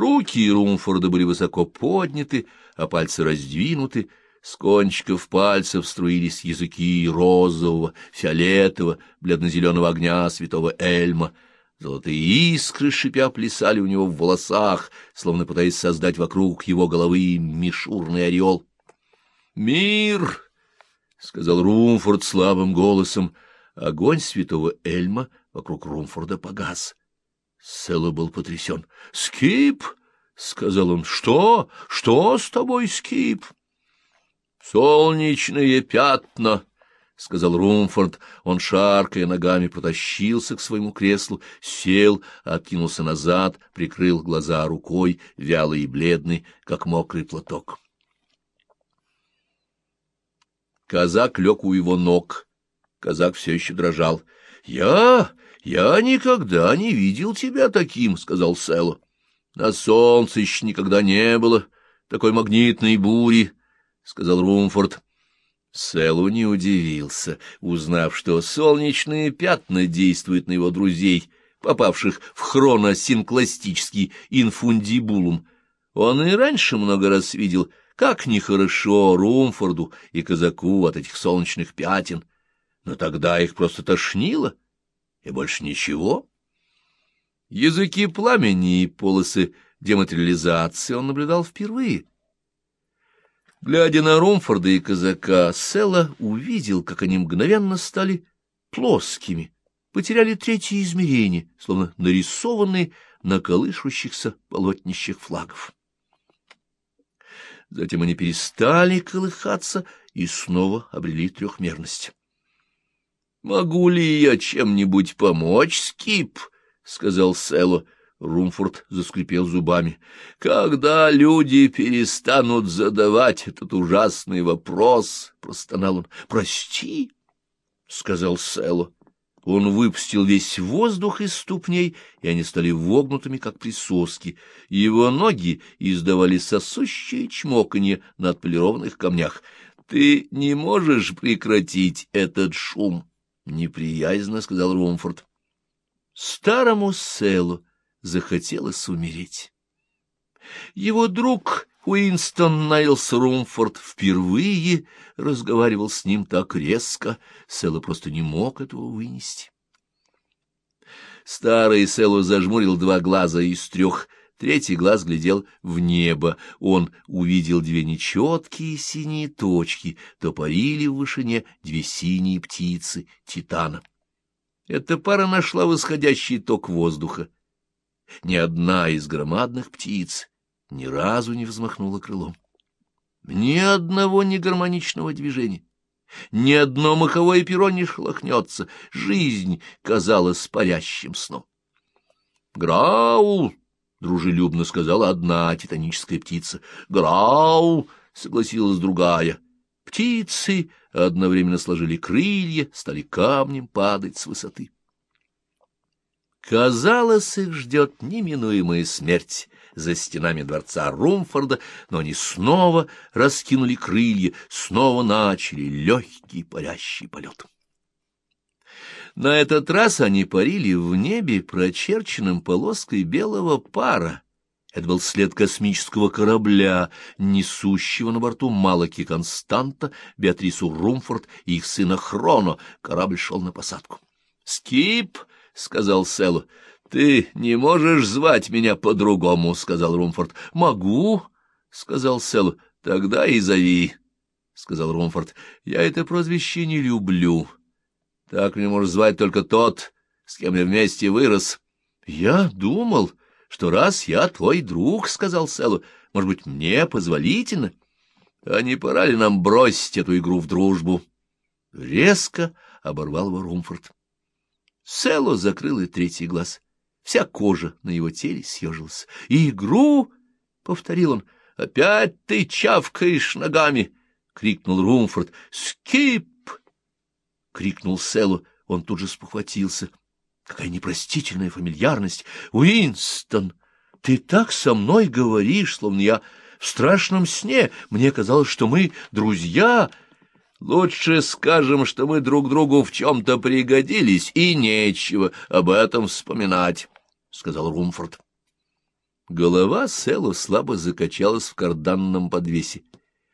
Руки Румфорда были высоко подняты, а пальцы раздвинуты, с кончиков пальцев струились языки розового, фиолетового, бледно-зеленого огня святого Эльма. Золотые искры, шипя, плясали у него в волосах, словно пытаясь создать вокруг его головы мишурный ореол. «Мир!» — сказал Румфорд слабым голосом. Огонь святого Эльма вокруг Румфорда погас. Селло был потрясен. «Скип!» — сказал он. «Что? Что с тобой, Скип?» «Солнечные пятна!» — сказал Румфорд. Он, шаркая ногами, потащился к своему креслу, сел, откинулся назад, прикрыл глаза рукой, вялый и бледный, как мокрый платок. Казак лег у его ног. Казак все еще дрожал. — Я... я никогда не видел тебя таким, — сказал Село. — На солнце еще никогда не было такой магнитной бури, — сказал Румфорд. Селу не удивился, узнав, что солнечные пятна действуют на его друзей, попавших в хроносинкластический инфундибулум. Он и раньше много раз видел, как нехорошо Румфорду и казаку от этих солнечных пятен, но тогда их просто тошнило, и больше ничего. Языки пламени и полосы дематериализации он наблюдал впервые. Глядя на Румфорда и казака, Села увидел, как они мгновенно стали плоскими, потеряли третье измерение, словно нарисованные на колышущихся полотнищах флагов. Затем они перестали колыхаться и снова обрели трехмерность. — Могу ли я чем-нибудь помочь, Скип? — сказал Село. Румфорд заскрипел зубами. — Когда люди перестанут задавать этот ужасный вопрос, — простонал он. — Прости, — сказал Село. Он выпустил весь воздух из ступней, и они стали вогнутыми, как присоски. Его ноги издавали сосущее чмоканье на отполированных камнях. — Ты не можешь прекратить этот шум? — неприязненно сказал Румфорд. Старому Селу захотелось умереть. Его друг Уинстон Найлс Румфорд впервые разговаривал с ним так резко, Село просто не мог этого вынести. Старый Село зажмурил два глаза из трех, третий глаз глядел в небо. Он увидел две нечеткие синие точки, то парили в вышине две синие птицы Титана. Эта пара нашла восходящий ток воздуха. Ни одна из громадных птиц ни разу не взмахнула крылом. Ни одного негармоничного движения. Ни одно маховое перо не шелохнется, жизнь казалась парящим сном. «Граул!» — дружелюбно сказала одна титаническая птица. «Граул!» — согласилась другая. Птицы одновременно сложили крылья, стали камнем падать с высоты. Казалось, их ждет неминуемая смерть за стенами дворца Румфорда, но они снова раскинули крылья, снова начали легкий парящий полет. На этот раз они парили в небе, прочерченным полоской белого пара. Это был след космического корабля, несущего на борту Малаки Константа, Беатрису Румфорд и их сына Хроно. Корабль шел на посадку. «Скип!» — сказал Селу. — Ты не можешь звать меня по-другому, — сказал Румфорд. — Могу, — сказал Селу. — Тогда и зови, — сказал Румфорд. — Я это прозвище не люблю. Так мне может звать только тот, с кем я вместе вырос. — Я думал, что раз я твой друг, — сказал Селу, — может быть, мне позволительно? А не пора ли нам бросить эту игру в дружбу? Резко оборвал его Румфорд. Село закрыл и третий глаз. Вся кожа на его теле съежилась. «Игру!» — повторил он. «Опять ты чавкаешь ногами!» — крикнул Румфорд. «Скип!» — крикнул Селу. Он тут же спохватился. Какая непростительная фамильярность! «Уинстон, ты так со мной говоришь, словно я в страшном сне. Мне казалось, что мы друзья...» Лучше скажем, что мы друг другу в чем-то пригодились, и нечего об этом вспоминать, — сказал Румфорд. Голова Селу слабо закачалась в карданном подвесе.